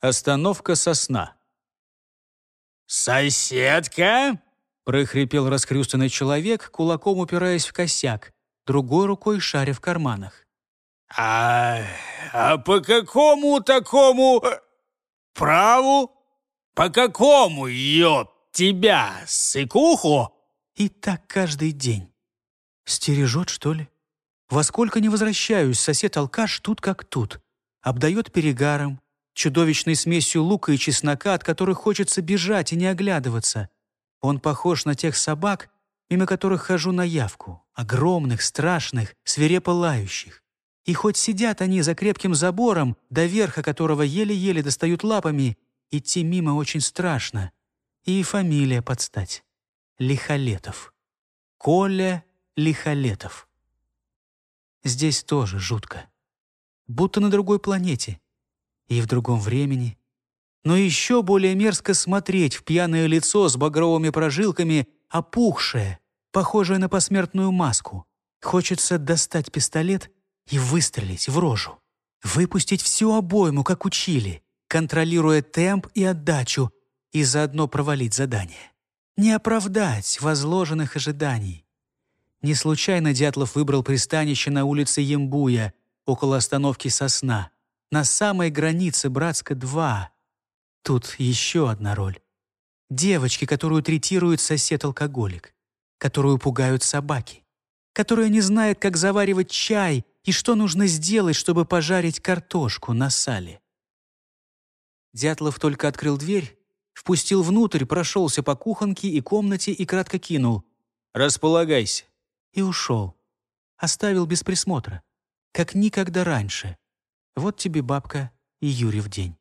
Остановка сосна. «Соседка?» — прохрипел раскрюстанный человек, кулаком упираясь в косяк, другой рукой шаря в карманах. «А, а по какому такому э, праву? По какому, ёб тебя, сыкуху?» И так каждый день. Стережет, что ли? Во сколько не возвращаюсь, сосед-алкаш тут как тут. Обдает перегаром, чудовищной смесью лука и чеснока, от которых хочется бежать и не оглядываться. Он похож на тех собак, мимо которых хожу на явку, огромных, страшных, свирепо лающих. И хоть сидят они за крепким забором, до верха которого еле-еле достают лапами, идти мимо очень страшно. И фамилия подстать. Лихолетов. Коля Лихолетов. Здесь тоже жутко. Будто на другой планете и в другом времени. Но еще более мерзко смотреть в пьяное лицо с багровыми прожилками, опухшее, похожее на посмертную маску. Хочется достать пистолет и выстрелить в рожу. Выпустить всю обойму, как учили, контролируя темп и отдачу, и заодно провалить задание. Не оправдать возложенных ожиданий. Не случайно Дятлов выбрал пристанище на улице Ембуя, около остановки «Сосна», на самой границе Братска-2. Тут еще одна роль. Девочки, которую третирует сосед-алкоголик, которую пугают собаки, которая не знает, как заваривать чай и что нужно сделать, чтобы пожарить картошку на сале. Дятлов только открыл дверь, впустил внутрь, прошелся по кухонке и комнате и кратко кинул «Располагайся» и ушел. Оставил без присмотра, как никогда раньше. Вот тебе бабка и Юрий в день.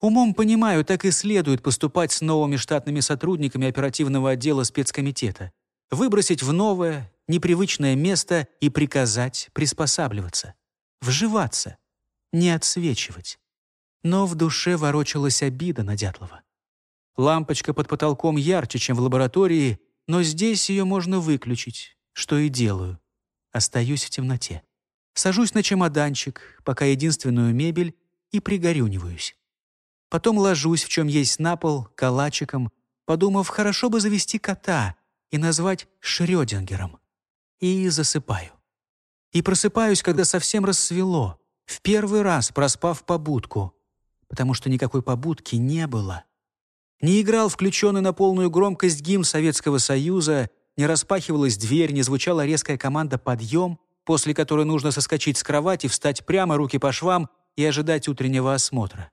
Умом понимаю, так и следует поступать с новыми штатными сотрудниками оперативного отдела спецкомитета. Выбросить в новое, непривычное место и приказать приспосабливаться. Вживаться, не отсвечивать. Но в душе ворочалась обида на Дятлова. Лампочка под потолком ярче, чем в лаборатории, но здесь ее можно выключить, что и делаю. Остаюсь в темноте. Сажусь на чемоданчик, пока единственную мебель, и пригорюниваюсь. Потом ложусь, в чем есть на пол, калачиком, подумав, хорошо бы завести кота и назвать Шрёдингером. И засыпаю. И просыпаюсь, когда совсем рассвело, в первый раз проспав побудку, потому что никакой побудки не было. Не играл включенный на полную громкость гимн Советского Союза, не распахивалась дверь, не звучала резкая команда «подъем», после которой нужно соскочить с кровати, встать прямо, руки по швам и ожидать утреннего осмотра.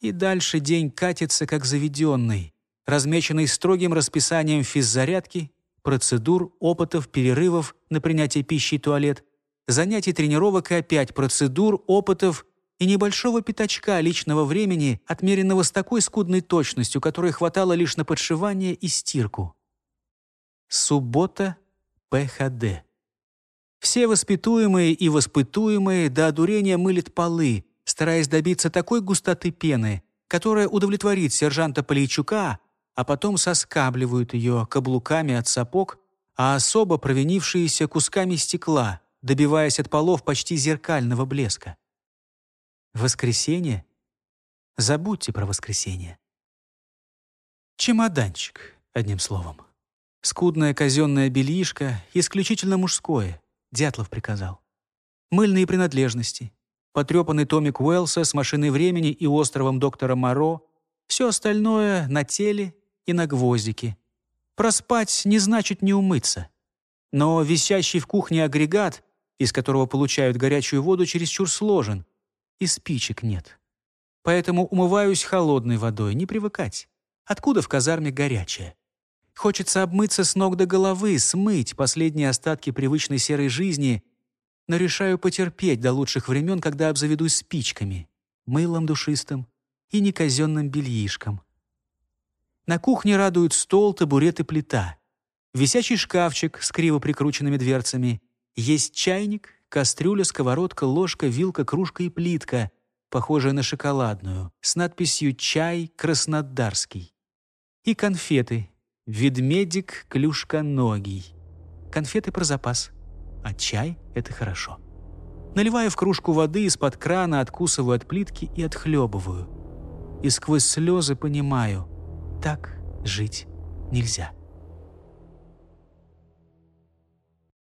И дальше день катится, как заведенный, размеченный строгим расписанием физзарядки, процедур, опытов, перерывов на принятие пищи и туалет, занятий тренировок и опять процедур, опытов и небольшого пятачка личного времени, отмеренного с такой скудной точностью, которой хватало лишь на подшивание и стирку. Суббота, ПХД. Все воспитуемые и воспитуемые до одурения мылят полы, стараясь добиться такой густоты пены, которая удовлетворит сержанта Полейчука, а потом соскабливают ее каблуками от сапог, а особо провинившиеся кусками стекла, добиваясь от полов почти зеркального блеска. Воскресенье? Забудьте про воскресенье. Чемоданчик, одним словом. Скудное казенное бельишко, исключительно мужское — Дятлов приказал. Мыльные принадлежности, потрепанный томик Уэллса с машиной времени и островом доктора Моро, все остальное на теле и на гвоздике. Проспать не значит не умыться. Но висящий в кухне агрегат, из которого получают горячую воду, чересчур сложен, и спичек нет. Поэтому умываюсь холодной водой, не привыкать. Откуда в казарме горячая? Хочется обмыться с ног до головы, смыть последние остатки привычной серой жизни, но решаю потерпеть до лучших времен, когда обзаведусь спичками, мылом душистым и неказенным бельишком. На кухне радуют стол, табурет и плита. Висячий шкафчик с криво прикрученными дверцами. Есть чайник, кастрюля, сковородка, ложка, вилка, кружка и плитка, похожая на шоколадную, с надписью «Чай Краснодарский». И конфеты Ведмедик клюшконогий. Конфеты про запас. А чай — это хорошо. Наливаю в кружку воды из-под крана, откусываю от плитки и отхлебываю. и сквозь слезы понимаю, так жить нельзя.